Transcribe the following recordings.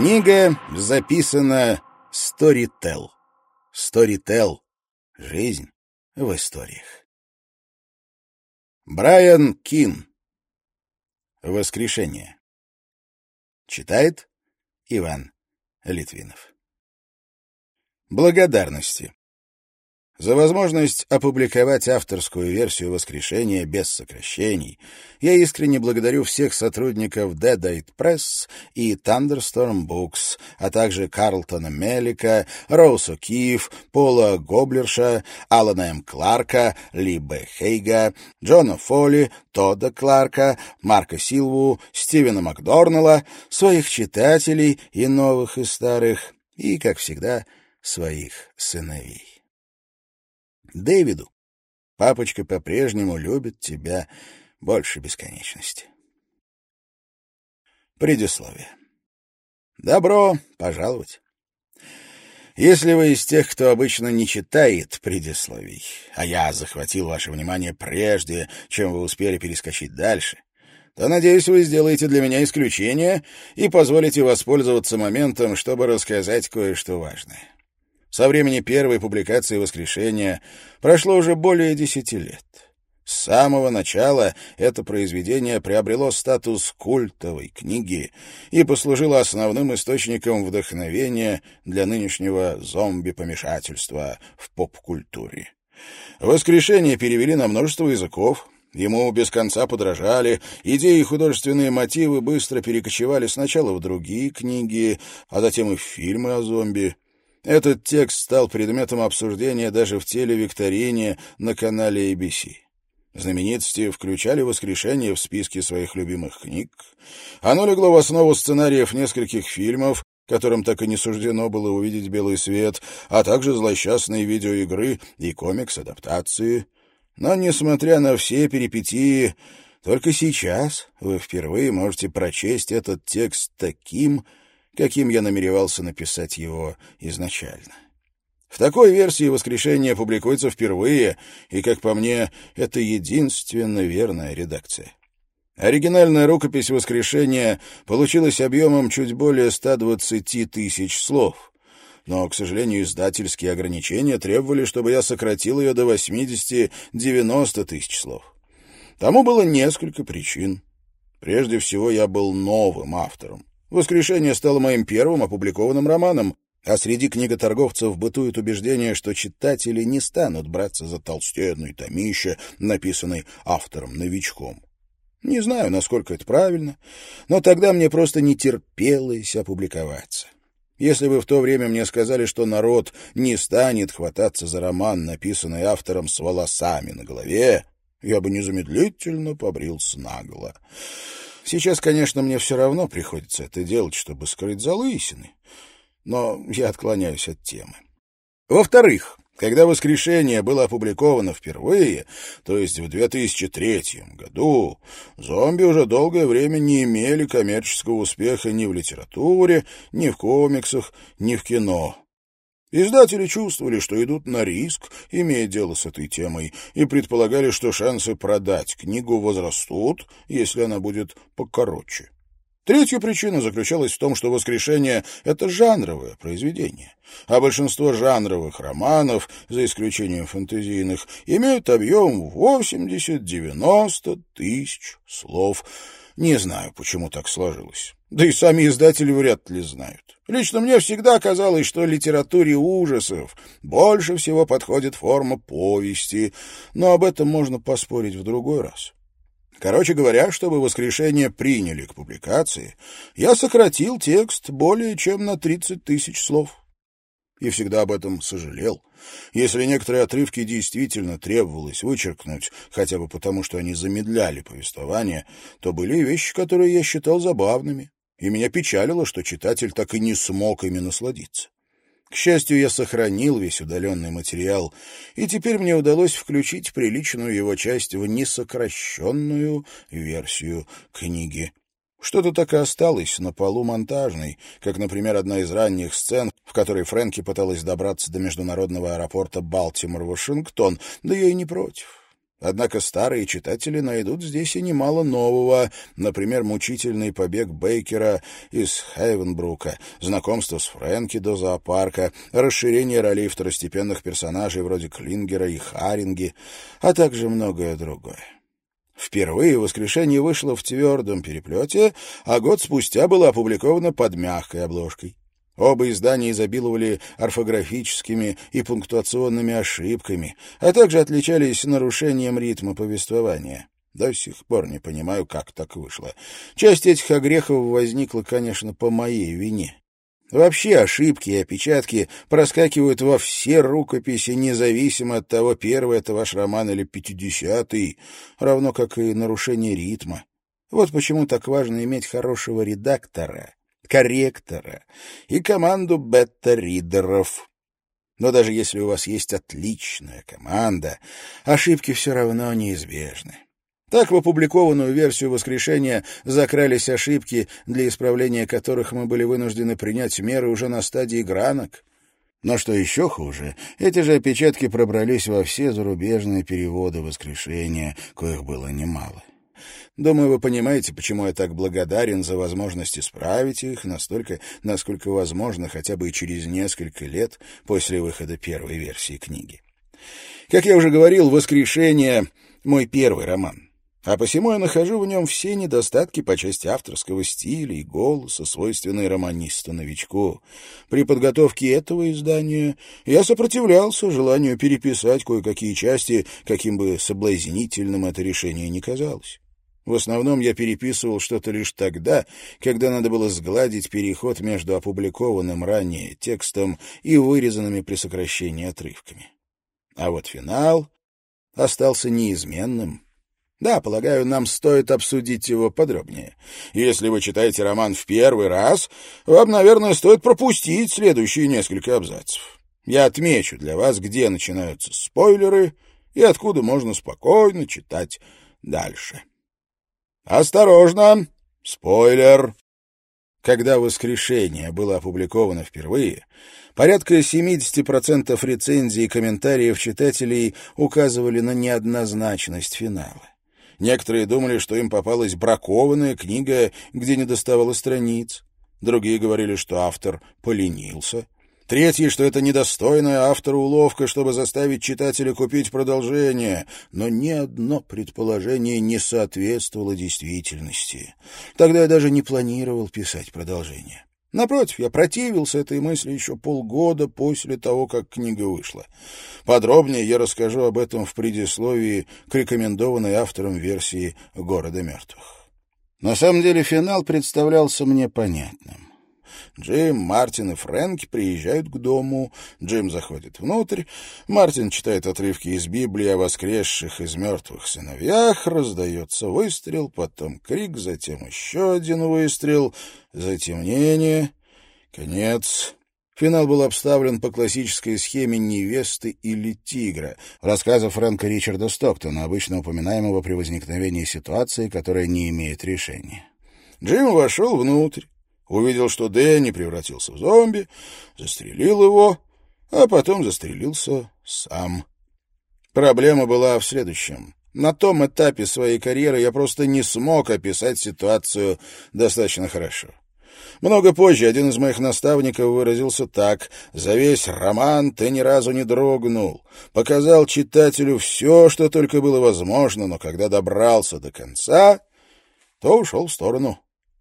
Книга записана Storytel. Storytel. Жизнь в историях. Брайан Кин. Воскрешение. Читает Иван Литвинов. Благодарности. За возможность опубликовать авторскую версию «Воскрешения» без сокращений я искренне благодарю всех сотрудников Deadite Press и Thunderstorm Books, а также Карлтона Мелика, Роуса Киев, Пола Гоблерша, Алана М. Кларка, Ли Б. Хейга, Джона Фолли, Тодда Кларка, Марка Силву, Стивена Макдорнелла, своих читателей и новых, и старых, и, как всегда, своих сыновей. Дэвиду. Папочка по-прежнему любит тебя больше бесконечности. Предисловие. Добро пожаловать. Если вы из тех, кто обычно не читает предисловий, а я захватил ваше внимание прежде, чем вы успели перескочить дальше, то, надеюсь, вы сделаете для меня исключение и позволите воспользоваться моментом, чтобы рассказать кое-что важное. Со времени первой публикации «Воскрешения» прошло уже более десяти лет. С самого начала это произведение приобрело статус культовой книги и послужило основным источником вдохновения для нынешнего зомби-помешательства в поп-культуре. «Воскрешение» перевели на множество языков, Ему без конца подражали, идеи и художественные мотивы быстро перекочевали сначала в другие книги, а затем и в фильмы о зомби. Этот текст стал предметом обсуждения даже в телевикторине на канале ABC. Знаменитости включали «Воскрешение» в списке своих любимых книг. Оно легло в основу сценариев нескольких фильмов, которым так и не суждено было увидеть белый свет, а также злосчастные видеоигры и комикс-адаптации. Но, несмотря на все перипетии, только сейчас вы впервые можете прочесть этот текст таким, каким я намеревался написать его изначально. В такой версии «Воскрешение» публикуется впервые, и, как по мне, это единственно верная редакция. Оригинальная рукопись «Воскрешения» получилась объемом чуть более 120 тысяч слов, но, к сожалению, издательские ограничения требовали, чтобы я сократил ее до 80-90 тысяч слов. Тому было несколько причин. Прежде всего, я был новым автором. «Воскрешение» стало моим первым опубликованным романом, а среди книготорговцев бытует убеждение, что читатели не станут браться за толстенный томище, написанный автором-новичком. Не знаю, насколько это правильно, но тогда мне просто не терпелось опубликоваться. Если бы в то время мне сказали, что народ не станет хвататься за роман, написанный автором с волосами на голове, я бы незамедлительно побрился наголо. Сейчас, конечно, мне все равно приходится это делать, чтобы скрыть залысины, но я отклоняюсь от темы. Во-вторых, когда «Воскрешение» было опубликовано впервые, то есть в 2003 году, зомби уже долгое время не имели коммерческого успеха ни в литературе, ни в комиксах, ни в кино. Издатели чувствовали, что идут на риск, имея дело с этой темой, и предполагали, что шансы продать книгу возрастут, если она будет покороче. Третья причина заключалась в том, что «Воскрешение» — это жанровое произведение, а большинство жанровых романов, за исключением фэнтезийных, имеют объем 80-90 тысяч слов. Не знаю, почему так сложилось. Да и сами издатели вряд ли знают. Лично мне всегда казалось, что литературе ужасов больше всего подходит форма повести, но об этом можно поспорить в другой раз. Короче говоря, чтобы «Воскрешение» приняли к публикации, я сократил текст более чем на 30 тысяч слов. И всегда об этом сожалел. Если некоторые отрывки действительно требовалось вычеркнуть, хотя бы потому, что они замедляли повествование, то были вещи, которые я считал забавными и меня печалило, что читатель так и не смог ими насладиться. К счастью, я сохранил весь удаленный материал, и теперь мне удалось включить приличную его часть в несокращенную версию книги. Что-то так и осталось на полу монтажной, как, например, одна из ранних сцен, в которой Фрэнки пыталась добраться до международного аэропорта Балтимор-Вашингтон, да я и не против. Однако старые читатели найдут здесь и немало нового, например, мучительный побег Бейкера из Хейвенбрука, знакомство с Фрэнки до зоопарка, расширение ролей второстепенных персонажей вроде Клингера и Харинги, а также многое другое. Впервые «Воскрешение» вышло в твердом переплете, а год спустя было опубликовано под мягкой обложкой. Оба издания изобиловали орфографическими и пунктуационными ошибками, а также отличались нарушением ритма повествования. До сих пор не понимаю, как так вышло. Часть этих огрехов возникла, конечно, по моей вине. Вообще ошибки и опечатки проскакивают во все рукописи, независимо от того, первый это ваш роман или пятидесятый, равно как и нарушение ритма. Вот почему так важно иметь хорошего редактора, корректора и команду бета-ридеров. Но даже если у вас есть отличная команда, ошибки все равно неизбежны. Так в опубликованную версию «Воскрешения» закрались ошибки, для исправления которых мы были вынуждены принять меры уже на стадии гранок. Но что еще хуже, эти же опечатки пробрались во все зарубежные переводы «Воскрешения», коих было немало. Думаю, вы понимаете, почему я так благодарен за возможность исправить их настолько, насколько возможно, хотя бы через несколько лет после выхода первой версии книги. Как я уже говорил, «Воскрешение» — мой первый роман. А посему я нахожу в нем все недостатки по части авторского стиля и голоса, свойственные романисту-новичку. При подготовке этого издания я сопротивлялся желанию переписать кое-какие части, каким бы соблазнительным это решение ни казалось. В основном я переписывал что-то лишь тогда, когда надо было сгладить переход между опубликованным ранее текстом и вырезанными при сокращении отрывками. А вот финал остался неизменным — да, полагаю, нам стоит обсудить его подробнее. Если вы читаете роман в первый раз, вам, наверное, стоит пропустить следующие несколько абзацев. Я отмечу для вас, где начинаются спойлеры и откуда можно спокойно читать дальше. Осторожно! Спойлер! Когда «Воскрешение» было опубликовано впервые, порядка 70% рецензий и комментариев читателей указывали на неоднозначность финала. Некоторые думали, что им попалась бракованная книга, где не доставало страниц. Другие говорили, что автор поленился. Третьи, что это недостойная автора уловка, чтобы заставить читателя купить продолжение. Но ни одно предположение не соответствовало действительности. Тогда я даже не планировал писать продолжение. Напротив, я противился этой мысли еще полгода после того, как книга вышла. Подробнее я расскажу об этом в предисловии к рекомендованной автором версии «Города мертвых». На самом деле финал представлялся мне понятным. Джим, Мартин и Фрэнки приезжают к дому. Джим заходит внутрь. Мартин читает отрывки из Библии о воскресших из мертвых сыновьях. Раздается выстрел, потом крик, затем еще один выстрел. Затемнение. Конец. Финал был обставлен по классической схеме невесты или тигра, рассказа Фрэнка Ричарда Стоктона, обычно упоминаемого при возникновении ситуации, которая не имеет решения. Джим вошел внутрь увидел, что Дэнни превратился в зомби, застрелил его, а потом застрелился сам. Проблема была в следующем. На том этапе своей карьеры я просто не смог описать ситуацию достаточно хорошо. Много позже один из моих наставников выразился так. «За весь роман ты ни разу не дрогнул. Показал читателю все, что только было возможно, но когда добрался до конца, то ушел в сторону.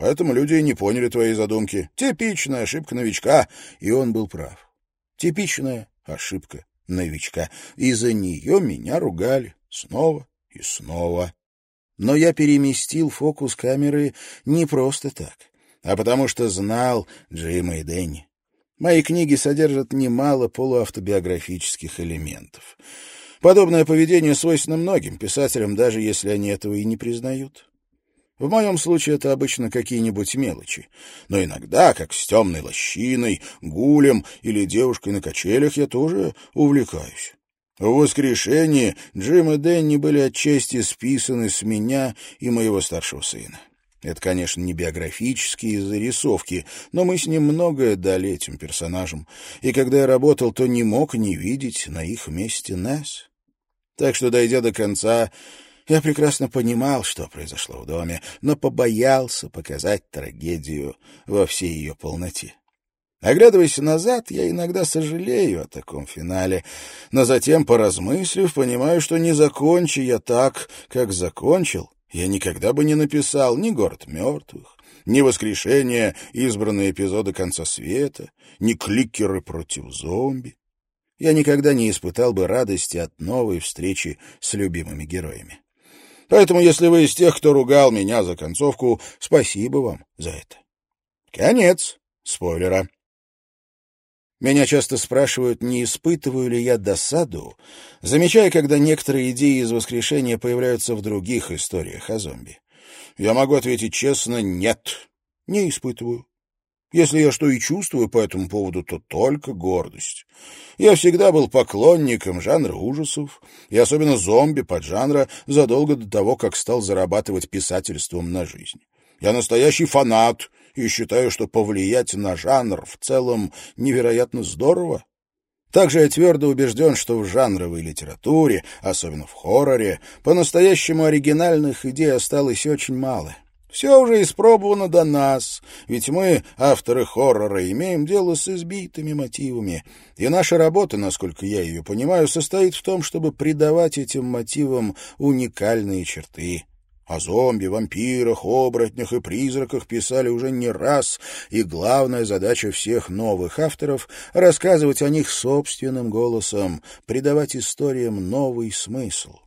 Поэтому люди и не поняли твоей задумки. Типичная ошибка новичка. И он был прав. Типичная ошибка новичка. И за нее меня ругали снова и снова. Но я переместил фокус камеры не просто так, а потому что знал Джима и Дэнни. Мои книги содержат немало полуавтобиографических элементов. Подобное поведение свойственно многим писателям, даже если они этого и не признают. В моем случае это обычно какие-нибудь мелочи. Но иногда, как с темной лощиной, гулем или девушкой на качелях, я тоже увлекаюсь. В воскрешении Джим и Дэнни были отчасти списаны с меня и моего старшего сына. Это, конечно, не биографические зарисовки, но мы с ним многое дали этим персонажам, и когда я работал, то не мог не видеть на их месте нас. Так что, дойдя до конца, я прекрасно понимал, что произошло в доме, но побоялся показать трагедию во всей ее полноте. Оглядываясь назад, я иногда сожалею о таком финале, но затем, поразмыслив, понимаю, что не закончи я так, как закончил, я никогда бы не написал ни «Город мертвых», ни «Воскрешение», избранные эпизоды «Конца света», ни «Кликеры против зомби». Я никогда не испытал бы радости от новой встречи с любимыми героями. Поэтому, если вы из тех, кто ругал меня за концовку, спасибо вам за это. Конец спойлера. Меня часто спрашивают, не испытываю ли я досаду, замечая, когда некоторые идеи из «Воскрешения» появляются в других историях о зомби. Я могу ответить честно «нет, не испытываю». Если я что и чувствую по этому поводу, то только гордость. Я всегда был поклонником жанра ужасов, и особенно зомби-поджанра, задолго до того, как стал зарабатывать писательством на жизнь. Я настоящий фанат и считаю, что повлиять на жанр в целом невероятно здорово. Также я твердо убежден, что в жанровой литературе, особенно в хорроре, по-настоящему оригинальных идей осталось очень мало. Все уже испробовано до нас, ведь мы, авторы хоррора, имеем дело с избитыми мотивами, и наша работа, насколько я ее понимаю, состоит в том, чтобы придавать этим мотивам уникальные черты. О зомби, вампирах, оборотнях и призраках писали уже не раз, и главная задача всех новых авторов — рассказывать о них собственным голосом, придавать историям новый смысл.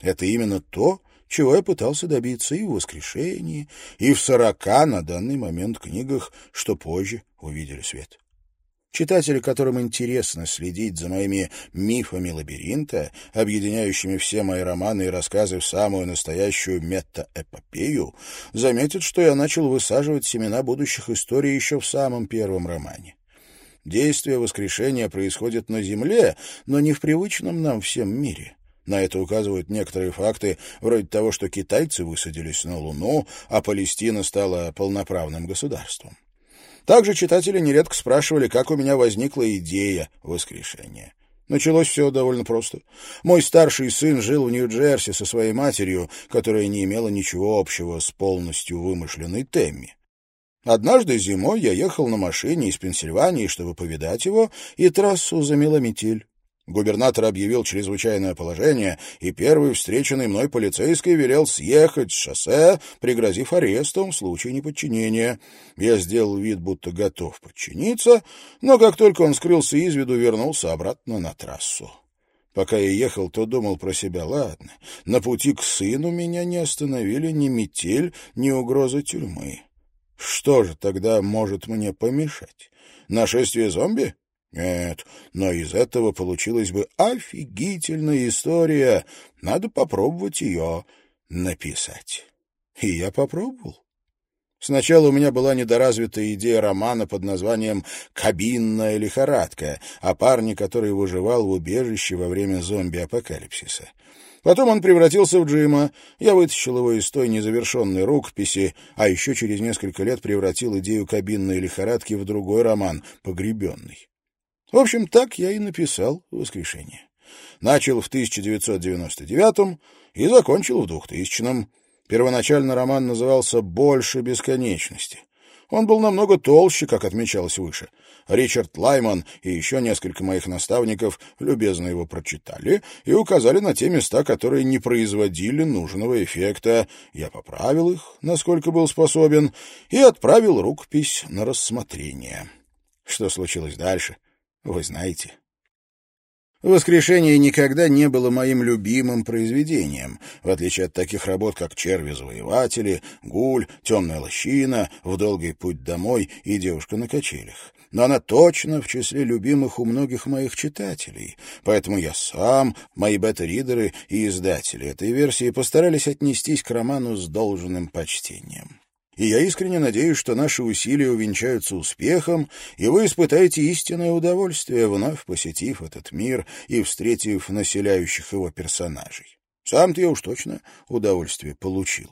Это именно то, чего я пытался добиться и в «Воскрешении», и в сорока на данный момент книгах, что позже увидели свет. Читатели, которым интересно следить за моими мифами лабиринта, объединяющими все мои романы и рассказы в самую настоящую мета-эпопею, заметят, что я начал высаживать семена будущих историй еще в самом первом романе. Действие воскрешения происходит на Земле, но не в привычном нам всем мире. На это указывают некоторые факты, вроде того, что китайцы высадились на Луну, а Палестина стала полноправным государством. Также читатели нередко спрашивали, как у меня возникла идея воскрешения. Началось все довольно просто. Мой старший сын жил в Нью-Джерси со своей матерью, которая не имела ничего общего с полностью вымышленной Темми. Однажды зимой я ехал на машине из Пенсильвании, чтобы повидать его, и трассу замела метель. Губернатор объявил чрезвычайное положение, и первый встреченный мной полицейский велел съехать с шоссе, пригрозив арестом в случае неподчинения. Я сделал вид, будто готов подчиниться, но как только он скрылся из виду, вернулся обратно на трассу. Пока я ехал, то думал про себя, ладно, на пути к сыну меня не остановили ни метель, ни угроза тюрьмы. Что же тогда может мне помешать? Нашествие зомби? Нет, но из этого получилась бы офигительная история. Надо попробовать ее написать. И я попробовал. Сначала у меня была недоразвитая идея романа под названием «Кабинная лихорадка» о парне, который выживал в убежище во время зомби-апокалипсиса. Потом он превратился в Джима. Я вытащил его из той незавершенной рукописи, а еще через несколько лет превратил идею кабинной лихорадки в другой роман «Погребенный». В общем, так я и написал «Воскрешение». Начал в 1999 и закончил в 2000-м. Первоначально роман назывался «Больше бесконечности». Он был намного толще, как отмечалось выше. Ричард Лайман и еще несколько моих наставников любезно его прочитали и указали на те места, которые не производили нужного эффекта. Я поправил их, насколько был способен, и отправил рукопись на рассмотрение. Что случилось дальше — вы знаете. «Воскрешение» никогда не было моим любимым произведением, в отличие от таких работ, как «Черви-завоеватели», «Гуль», «Темная лощина», «В долгий путь домой» и «Девушка на качелях». Но она точно в числе любимых у многих моих читателей, поэтому я сам, мои бета-ридеры и издатели этой версии постарались отнестись к роману с должным почтением и я искренне надеюсь, что наши усилия увенчаются успехом, и вы испытаете истинное удовольствие, вновь посетив этот мир и встретив населяющих его персонажей. Сам-то я уж точно удовольствие получил.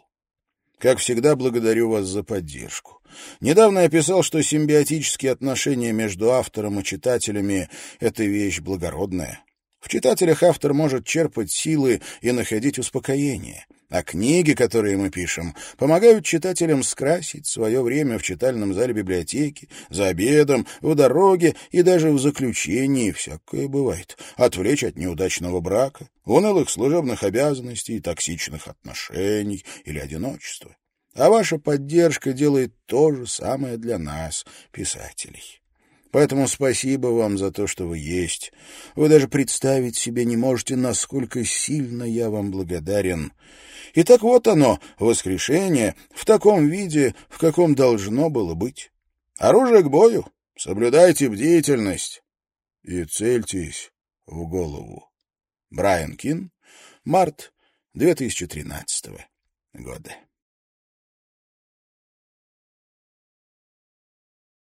Как всегда, благодарю вас за поддержку. Недавно я писал, что симбиотические отношения между автором и читателями — это вещь благородная. В читателях автор может черпать силы и находить успокоение. А книги, которые мы пишем, помогают читателям скрасить свое время в читальном зале библиотеки, за обедом, в дороге и даже в заключении, всякое бывает, отвлечь от неудачного брака, унылых служебных обязанностей, токсичных отношений или одиночества. А ваша поддержка делает то же самое для нас, писателей. Поэтому спасибо вам за то, что вы есть. Вы даже представить себе не можете, насколько сильно я вам благодарен. И так вот оно, воскрешение, в таком виде, в каком должно было быть. Оружие к бою, соблюдайте бдительность и цельтесь в голову. Брайан Кин, март 2013 года.